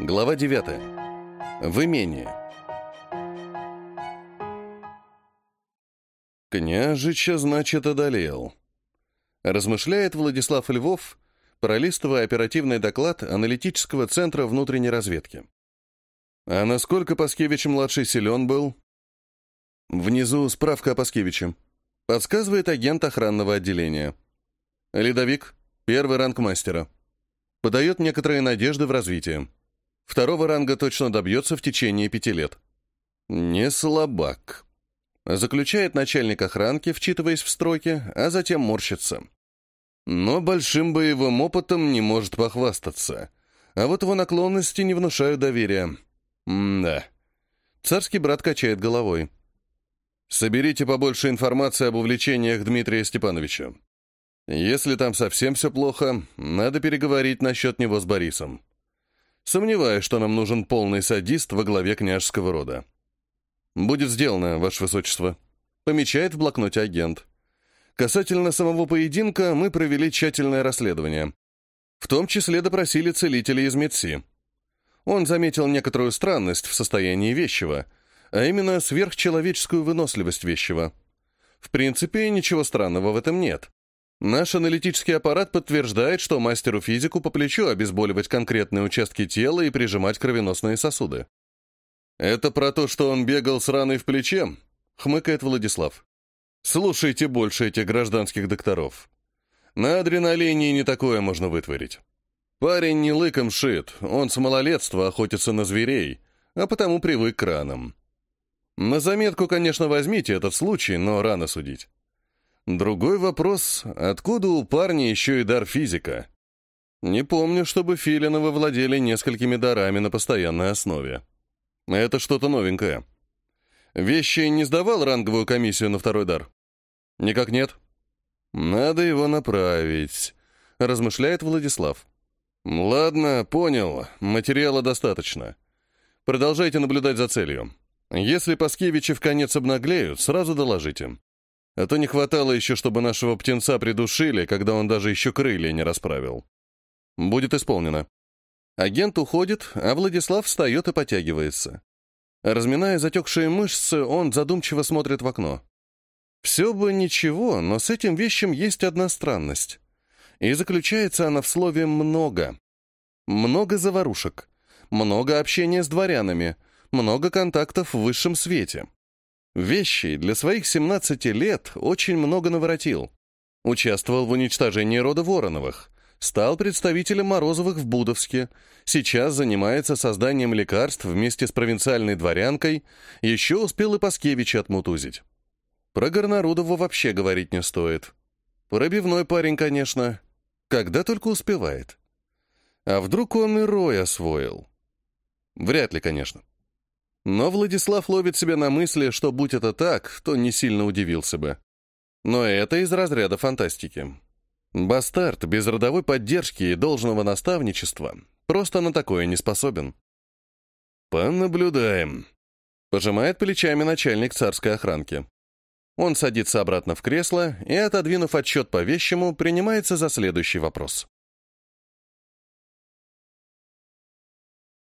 Глава 9. В имении. «Княжича, значит, одолел», — размышляет Владислав Львов, пролистывая оперативный доклад аналитического центра внутренней разведки. «А насколько Паскевич-младший силен был?» Внизу справка о Паскевиче. Подсказывает агент охранного отделения. Ледовик, первый ранг мастера. Подает некоторые надежды в развитии. Второго ранга точно добьется в течение пяти лет. Не слабак. Заключает начальник охранки, вчитываясь в строки, а затем морщится. Но большим боевым опытом не может похвастаться. А вот его наклонности не внушают доверия. М-да. Царский брат качает головой. Соберите побольше информации об увлечениях Дмитрия Степановича. Если там совсем все плохо, надо переговорить насчет него с Борисом. Сомневаюсь, что нам нужен полный садист во главе княжеского рода. Будет сделано, Ваше Высочество. Помечает в блокноте агент. Касательно самого поединка мы провели тщательное расследование. В том числе допросили целителя из МедСи. Он заметил некоторую странность в состоянии вещего, а именно сверхчеловеческую выносливость вещего. В принципе, ничего странного в этом нет. Наш аналитический аппарат подтверждает, что мастеру физику по плечу обезболивать конкретные участки тела и прижимать кровеносные сосуды. «Это про то, что он бегал с раной в плече?» — хмыкает Владислав. «Слушайте больше этих гражданских докторов. На адреналине не такое можно вытворить. Парень не лыком шит, он с малолетства охотится на зверей, а потому привык к ранам. На заметку, конечно, возьмите этот случай, но рано судить. Другой вопрос, откуда у парня еще и дар физика? Не помню, чтобы Филиновы владели несколькими дарами на постоянной основе. Это что-то новенькое. Вещи не сдавал ранговую комиссию на второй дар? Никак нет. Надо его направить, размышляет Владислав. Ладно, понял, материала достаточно. Продолжайте наблюдать за целью. Если Паскевичи в конец обнаглеют, сразу доложите. А то не хватало еще, чтобы нашего птенца придушили, когда он даже еще крылья не расправил. Будет исполнено. Агент уходит, а Владислав встает и потягивается. Разминая затекшие мышцы, он задумчиво смотрит в окно. Все бы ничего, но с этим вещем есть одна странность. И заключается она в слове «много». Много заварушек, много общения с дворянами, много контактов в высшем свете. Вещи для своих 17 лет очень много наворотил. Участвовал в уничтожении рода Вороновых, стал представителем Морозовых в Будовске, сейчас занимается созданием лекарств вместе с провинциальной дворянкой, еще успел и Паскевича отмутузить. Про Горнарудова вообще говорить не стоит. Пробивной парень, конечно, когда только успевает. А вдруг он и Рой освоил? Вряд ли, конечно. Но Владислав ловит себя на мысли, что будь это так, то не сильно удивился бы. Но это из разряда фантастики. Бастард без родовой поддержки и должного наставничества просто на такое не способен. «Понаблюдаем», — пожимает плечами начальник царской охранки. Он садится обратно в кресло и, отодвинув отчет по вещему, принимается за следующий вопрос.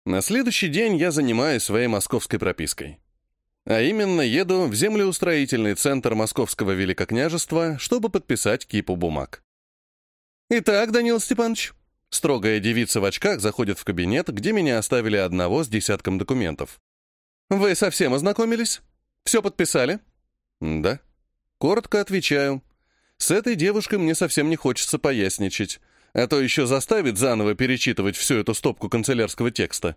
На следующий день я занимаюсь своей московской пропиской. А именно, еду в землеустроительный центр Московского Великокняжества, чтобы подписать кипу бумаг. «Итак, Данил Степанович», строгая девица в очках заходит в кабинет, где меня оставили одного с десятком документов. «Вы совсем ознакомились? Все подписали?» «Да». Коротко отвечаю. С этой девушкой мне совсем не хочется поясничать а то еще заставит заново перечитывать всю эту стопку канцелярского текста.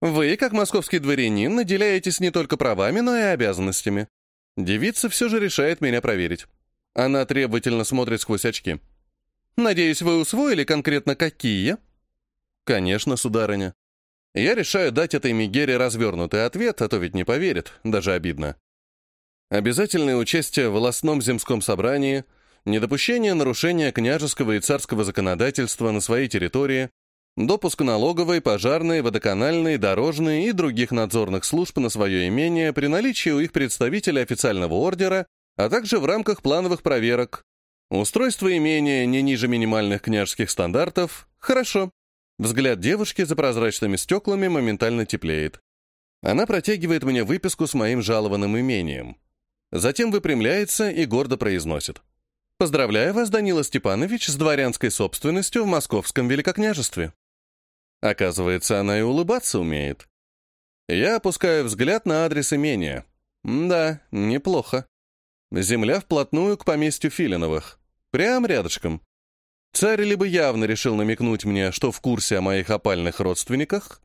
Вы, как московский дворянин, наделяетесь не только правами, но и обязанностями. Девица все же решает меня проверить. Она требовательно смотрит сквозь очки. Надеюсь, вы усвоили конкретно какие? Конечно, сударыня. Я решаю дать этой Мегере развернутый ответ, а то ведь не поверит, даже обидно. Обязательное участие в волосном земском собрании — недопущение нарушения княжеского и царского законодательства на своей территории, допуск налоговой, пожарной, водоканальной, дорожной и других надзорных служб на свое имение при наличии у их представителя официального ордера, а также в рамках плановых проверок. Устройство имения не ниже минимальных княжеских стандартов – хорошо. Взгляд девушки за прозрачными стеклами моментально теплеет. Она протягивает мне выписку с моим жалованным имением. Затем выпрямляется и гордо произносит. «Поздравляю вас, Данила Степанович, с дворянской собственностью в Московском Великокняжестве». Оказывается, она и улыбаться умеет. Я опускаю взгляд на адрес имения. Да, неплохо. Земля вплотную к поместью Филиновых. Прям рядышком. Царь либо явно решил намекнуть мне, что в курсе о моих опальных родственниках,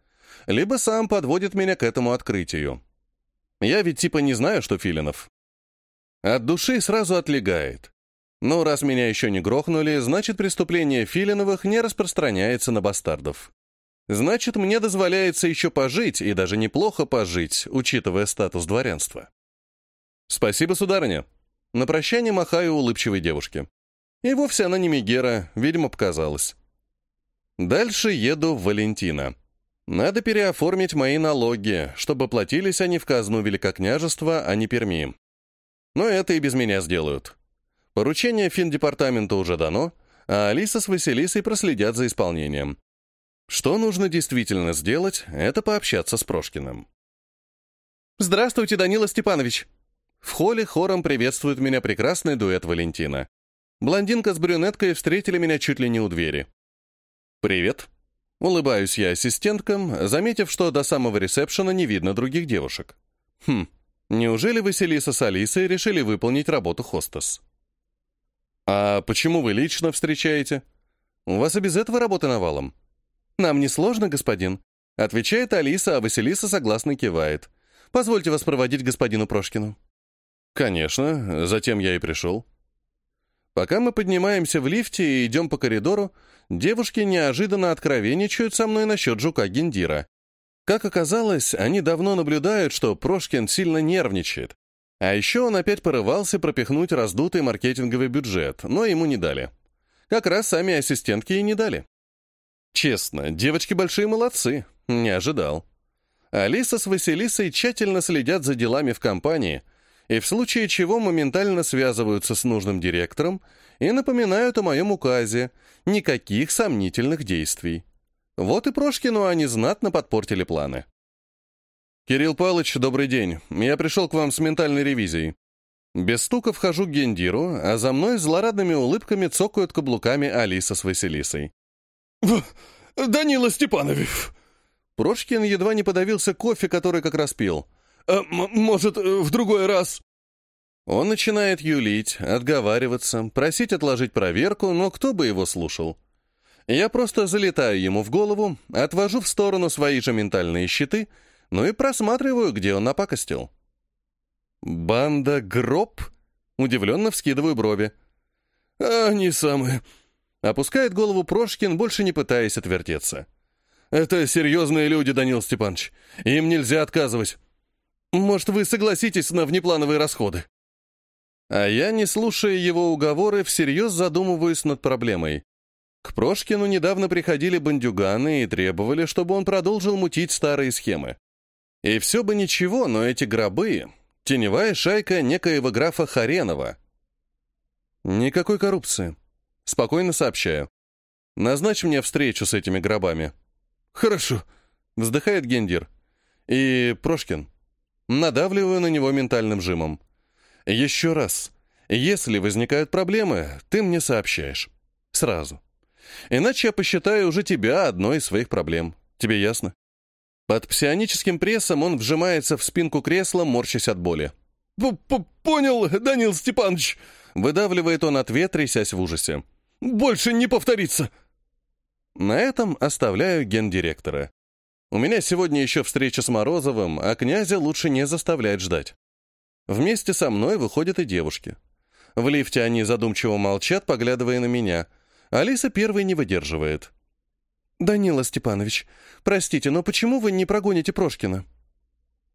либо сам подводит меня к этому открытию. Я ведь типа не знаю, что Филинов. От души сразу отлегает. Но раз меня еще не грохнули, значит, преступление Филиновых не распространяется на бастардов. Значит, мне дозволяется еще пожить, и даже неплохо пожить, учитывая статус дворянства. Спасибо, сударыня. На прощание махаю улыбчивой девушке. И вовсе она не Мегера, видимо, показалось. Дальше еду в Валентина. Надо переоформить мои налоги, чтобы платились они в казну Великокняжества, а не Перми. Но это и без меня сделают. Поручение финдепартамента уже дано, а Алиса с Василисой проследят за исполнением. Что нужно действительно сделать, это пообщаться с Прошкиным. «Здравствуйте, Данила Степанович!» В холле хором приветствует меня прекрасный дуэт Валентина. Блондинка с брюнеткой встретили меня чуть ли не у двери. «Привет». Улыбаюсь я ассистенткам, заметив, что до самого ресепшена не видно других девушек. Хм, неужели Василиса с Алисой решили выполнить работу хостес? «А почему вы лично встречаете? У вас и без этого работа навалом». «Нам не сложно, господин», — отвечает Алиса, а Василиса согласно кивает. «Позвольте вас проводить господину Прошкину». «Конечно, затем я и пришел». Пока мы поднимаемся в лифте и идем по коридору, девушки неожиданно откровенничают со мной насчет жука Гендира. Как оказалось, они давно наблюдают, что Прошкин сильно нервничает. А еще он опять порывался пропихнуть раздутый маркетинговый бюджет, но ему не дали. Как раз сами ассистентки и не дали. Честно, девочки большие молодцы, не ожидал. Алиса с Василисой тщательно следят за делами в компании — и в случае чего моментально связываются с нужным директором и напоминают о моем указе никаких сомнительных действий. Вот и Прошкину они знатно подпортили планы. «Кирилл Палыч, добрый день. Я пришел к вам с ментальной ревизией. Без стука вхожу к Гендиру, а за мной злорадными улыбками цокают каблуками Алиса с Василисой. «Данила Степанович!» Прошкин едва не подавился кофе, который как раз пил — а, может, э, в другой раз?» Он начинает юлить, отговариваться, просить отложить проверку, но кто бы его слушал? Я просто залетаю ему в голову, отвожу в сторону свои же ментальные щиты, ну и просматриваю, где он напакостил. «Банда Гроб?» Удивленно вскидываю брови. «Они самые...» Опускает голову Прошкин, больше не пытаясь отвертеться. «Это серьезные люди, Данил Степанович. Им нельзя отказывать. Может, вы согласитесь на внеплановые расходы?» А я, не слушая его уговоры, всерьез задумываюсь над проблемой. К Прошкину недавно приходили бандюганы и требовали, чтобы он продолжил мутить старые схемы. И все бы ничего, но эти гробы — теневая шайка некоего графа Харенова. Никакой коррупции. Спокойно сообщаю. Назначь мне встречу с этими гробами. Хорошо, вздыхает Гендир. И Прошкин, Надавливаю на него ментальным жимом. Еще раз. Если возникают проблемы, ты мне сообщаешь. Сразу. Иначе я посчитаю уже тебя одной из своих проблем. Тебе ясно? Под псионическим прессом он вжимается в спинку кресла, морщась от боли. П -п «Понял, Данил Степанович!» Выдавливает он ответ, трясясь в ужасе. «Больше не повторится!» На этом оставляю гендиректора. У меня сегодня еще встреча с Морозовым, а князя лучше не заставлять ждать. Вместе со мной выходят и девушки. В лифте они задумчиво молчат, поглядывая на меня. Алиса первой не выдерживает. «Данила Степанович, простите, но почему вы не прогоните Прошкина?»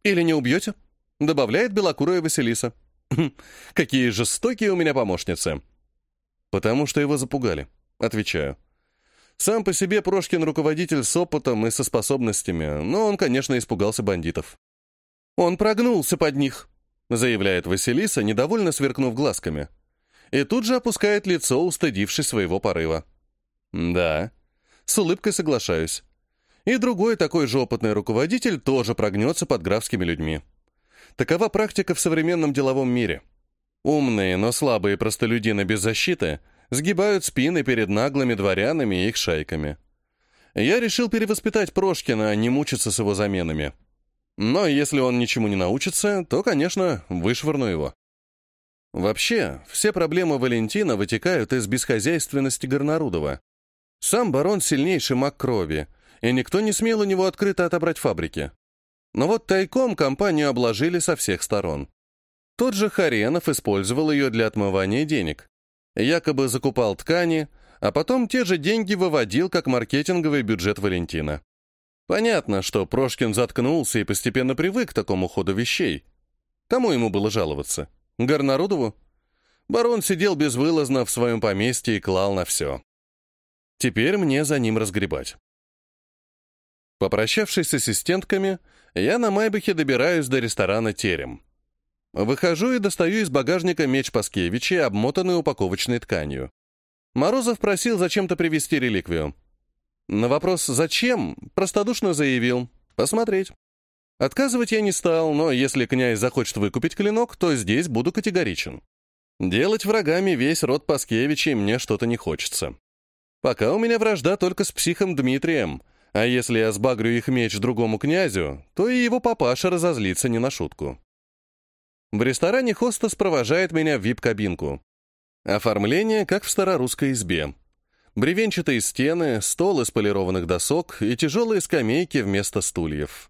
«Или не убьете?» — добавляет белокурая Василиса. «Хм, «Какие жестокие у меня помощницы!» «Потому что его запугали», — отвечаю. Сам по себе Прошкин руководитель с опытом и со способностями, но он, конечно, испугался бандитов. «Он прогнулся под них», — заявляет Василиса, недовольно сверкнув глазками. И тут же опускает лицо, устыдившись своего порыва. «Да, С улыбкой соглашаюсь. И другой такой же опытный руководитель тоже прогнется под графскими людьми. Такова практика в современном деловом мире. Умные, но слабые простолюдины без защиты сгибают спины перед наглыми дворянами и их шайками. Я решил перевоспитать Прошкина, а не мучиться с его заменами. Но если он ничему не научится, то, конечно, вышвырну его. Вообще, все проблемы Валентина вытекают из бесхозяйственности Горнарудова. Сам барон сильнейший маг крови, и никто не смел у него открыто отобрать фабрики. Но вот тайком компанию обложили со всех сторон. Тот же Харенов использовал ее для отмывания денег. Якобы закупал ткани, а потом те же деньги выводил как маркетинговый бюджет Валентина. Понятно, что Прошкин заткнулся и постепенно привык к такому ходу вещей. Кому ему было жаловаться? Горнарудову? Барон сидел безвылазно в своем поместье и клал на все. Теперь мне за ним разгребать. Попрощавшись с ассистентками, я на Майбахе добираюсь до ресторана «Терем». Выхожу и достаю из багажника меч Паскевича, обмотанный упаковочной тканью. Морозов просил зачем-то привезти реликвию. На вопрос «Зачем?» простодушно заявил «Посмотреть». Отказывать я не стал, но если князь захочет выкупить клинок, то здесь буду категоричен. Делать врагами весь род Паскевичей мне что-то не хочется. Пока у меня вражда только с психом Дмитрием — а если я сбагрю их меч другому князю, то и его папаша разозлится не на шутку. В ресторане хостес провожает меня в вип-кабинку. Оформление, как в старорусской избе. Бревенчатые стены, стол из полированных досок и тяжелые скамейки вместо стульев.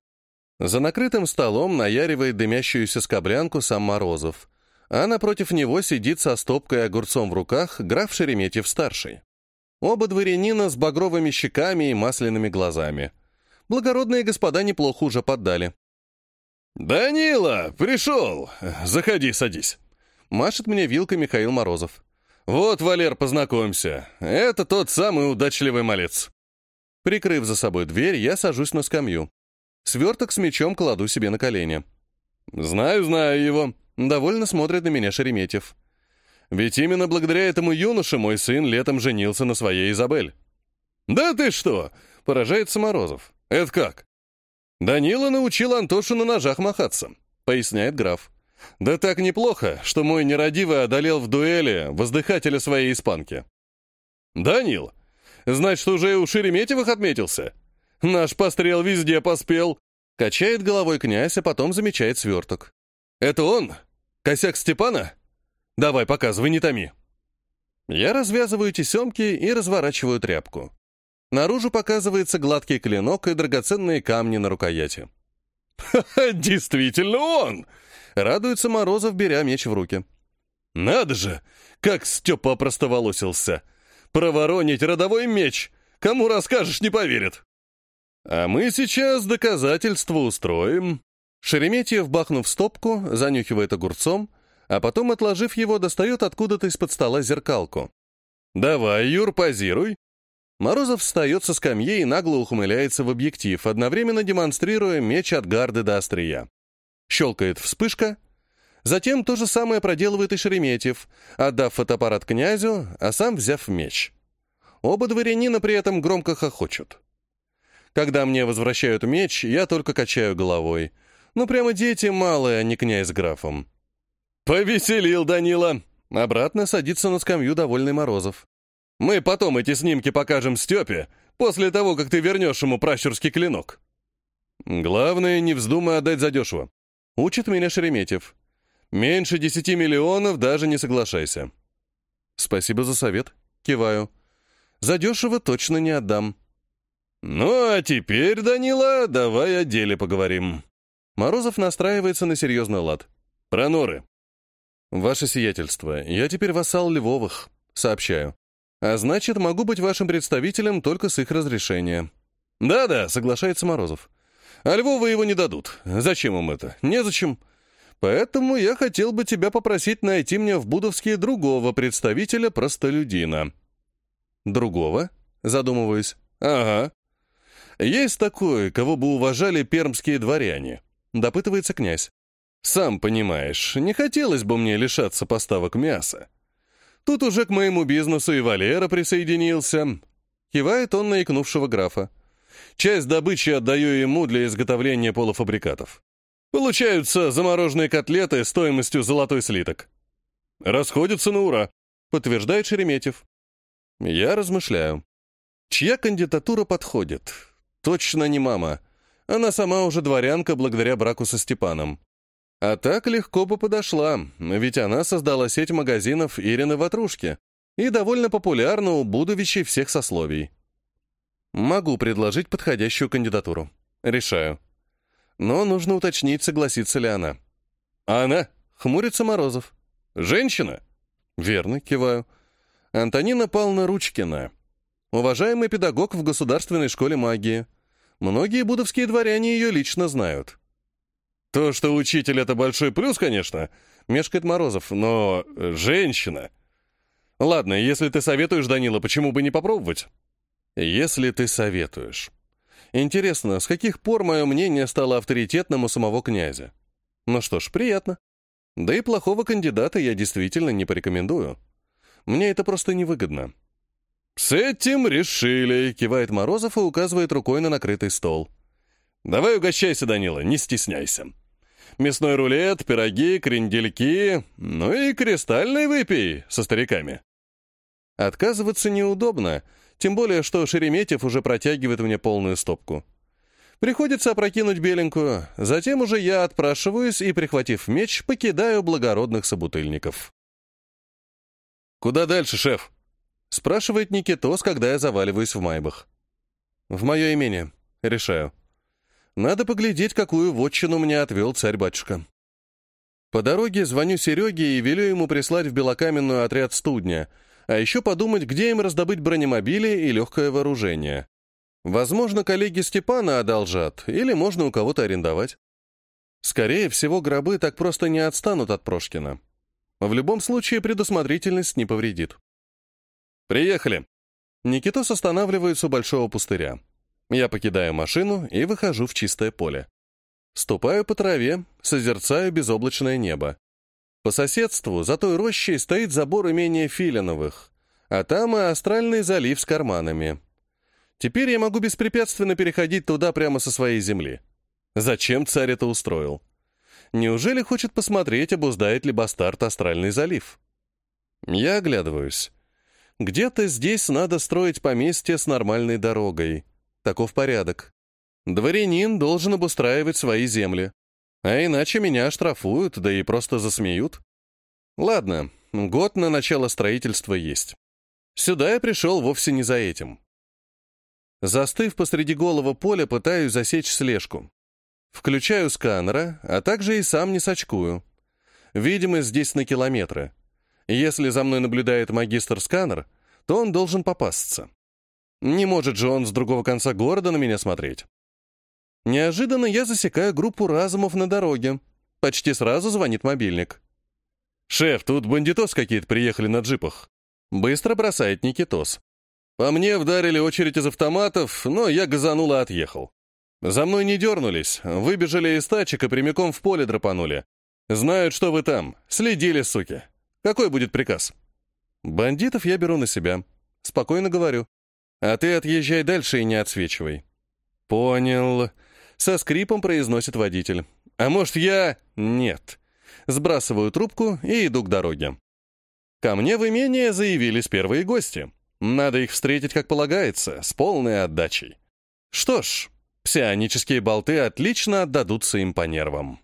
За накрытым столом наяривает дымящуюся скоблянку сам Морозов, а напротив него сидит со стопкой огурцом в руках граф Шереметьев-старший. Оба дворянина с багровыми щеками и масляными глазами. Благородные господа неплохо уже поддали. «Данила, пришел! Заходи, садись!» Машет мне вилкой Михаил Морозов. «Вот, Валер, познакомься. Это тот самый удачливый малец». Прикрыв за собой дверь, я сажусь на скамью. Сверток с мечом кладу себе на колени. «Знаю, знаю его», — довольно смотрит на меня Шереметьев. Ведь именно благодаря этому юноше мой сын летом женился на своей Изабель. «Да ты что!» — поражается Морозов. «Это как?» «Данила научил Антошу на ножах махаться», — поясняет граф. «Да так неплохо, что мой нерадивый одолел в дуэли воздыхателя своей испанки». «Данил, значит, уже у Шереметьевых отметился? Наш пострел везде поспел», — качает головой князь, а потом замечает сверток. «Это он? Косяк Степана?» Давай, показывай, не томи. Я развязываю тесемки и разворачиваю тряпку. Наружу показывается гладкий клинок и драгоценные камни на рукояти. «Ха-ха, действительно он!» — радуется Морозов, беря меч в руки. «Надо же, как Степа опростоволосился! Проворонить родовой меч! Кому расскажешь, не поверят!» «А мы сейчас доказательства устроим». Шереметьев, бахнув стопку, занюхивает огурцом — а потом, отложив его, достает откуда-то из-под стола зеркалку. «Давай, Юр, позируй!» Морозов встает со скамьи и нагло ухмыляется в объектив, одновременно демонстрируя меч от гарды до острия. Щелкает вспышка. Затем то же самое проделывает и Шереметьев, отдав фотоаппарат князю, а сам взяв меч. Оба дворянина при этом громко хохочут. Когда мне возвращают меч, я только качаю головой. Ну, прямо дети малые, а не князь с графом. «Повеселил Данила!» Обратно садится на скамью довольный Морозов. «Мы потом эти снимки покажем Степе, после того, как ты вернешь ему пращурский клинок». «Главное, не вздумай отдать задешево», — учит меня Шереметьев. «Меньше десяти миллионов даже не соглашайся». «Спасибо за совет», — киваю. «Задешево точно не отдам». «Ну, а теперь, Данила, давай о деле поговорим». Морозов настраивается на серьезный лад. «Про норы. «Ваше сиятельство, я теперь вассал Львовых», — сообщаю. «А значит, могу быть вашим представителем только с их разрешения». «Да-да», — соглашается Морозов. «А Львовы его не дадут. Зачем им это? Незачем. Поэтому я хотел бы тебя попросить найти мне в Будовске другого представителя простолюдина». «Другого?» — задумываюсь. «Ага. Есть такой, кого бы уважали пермские дворяне», — допытывается князь. Сам понимаешь, не хотелось бы мне лишаться поставок мяса. Тут уже к моему бизнесу и Валера присоединился. Кивает он на икнувшего графа. Часть добычи отдаю ему для изготовления полуфабрикатов. Получаются замороженные котлеты стоимостью золотой слиток. Расходятся на ура, подтверждает Шереметьев. Я размышляю. Чья кандидатура подходит? Точно не мама. Она сама уже дворянка благодаря браку со Степаном. А так легко бы подошла, ведь она создала сеть магазинов Ирины Ватрушки и довольно популярна у будовичей всех сословий. Могу предложить подходящую кандидатуру. Решаю. Но нужно уточнить, согласится ли она. А она? Хмурится Морозов. Женщина? Верно, киваю. Антонина Павловна Ручкина. Уважаемый педагог в Государственной школе магии. Многие будовские дворяне ее лично знают. То, что учитель — это большой плюс, конечно, мешкает Морозов, но женщина. Ладно, если ты советуешь, Данила, почему бы не попробовать? Если ты советуешь. Интересно, с каких пор мое мнение стало авторитетным у самого князя? Ну что ж, приятно. Да и плохого кандидата я действительно не порекомендую. Мне это просто невыгодно. «С этим решили», — кивает Морозов и указывает рукой на накрытый стол. «Давай угощайся, Данила, не стесняйся. Мясной рулет, пироги, крендельки, ну и кристальный выпей со стариками». Отказываться неудобно, тем более, что Шереметьев уже протягивает мне полную стопку. Приходится опрокинуть беленькую, затем уже я отпрашиваюсь и, прихватив меч, покидаю благородных собутыльников. «Куда дальше, шеф?» — спрашивает Никитос, когда я заваливаюсь в майбах. «В мое имение. Решаю. Надо поглядеть, какую вотчину мне отвел царь-батюшка». По дороге звоню Сереге и велю ему прислать в Белокаменную отряд студня — а еще подумать, где им раздобыть бронемобили и легкое вооружение. Возможно, коллеги Степана одолжат, или можно у кого-то арендовать. Скорее всего, гробы так просто не отстанут от Прошкина. В любом случае, предусмотрительность не повредит. «Приехали!» Никитос останавливается у большого пустыря. Я покидаю машину и выхожу в чистое поле. Ступаю по траве, созерцаю безоблачное небо. По соседству за той рощей стоит забор имения Филиновых, а там и астральный залив с карманами. Теперь я могу беспрепятственно переходить туда прямо со своей земли. Зачем царь это устроил? Неужели хочет посмотреть, обуздает ли бастард астральный залив? Я оглядываюсь. Где-то здесь надо строить поместье с нормальной дорогой. Таков порядок. Дворянин должен обустраивать свои земли. А иначе меня оштрафуют, да и просто засмеют. Ладно, год на начало строительства есть. Сюда я пришел вовсе не за этим. Застыв посреди голого поля, пытаюсь засечь слежку. Включаю сканера, а также и сам не сочкую. Видимость здесь на километры. Если за мной наблюдает магистр-сканер, то он должен попасться. Не может же он с другого конца города на меня смотреть. Неожиданно я засекаю группу разумов на дороге. Почти сразу звонит мобильник. «Шеф, тут бандитос какие-то приехали на джипах». Быстро бросает Никитос. По мне вдарили очередь из автоматов, но я газанул и отъехал. За мной не дернулись, выбежали из тачек и прямиком в поле драпанули. Знают, что вы там. Следили, суки. Какой будет приказ? Бандитов я беру на себя. Спокойно говорю. А ты отъезжай дальше и не отсвечивай. Понял. Со скрипом произносит водитель. «А может, я...» «Нет». Сбрасываю трубку и иду к дороге. Ко мне в имение заявились первые гости. Надо их встретить как полагается, с полной отдачей. Что ж, псионические болты отлично отдадутся им по нервам.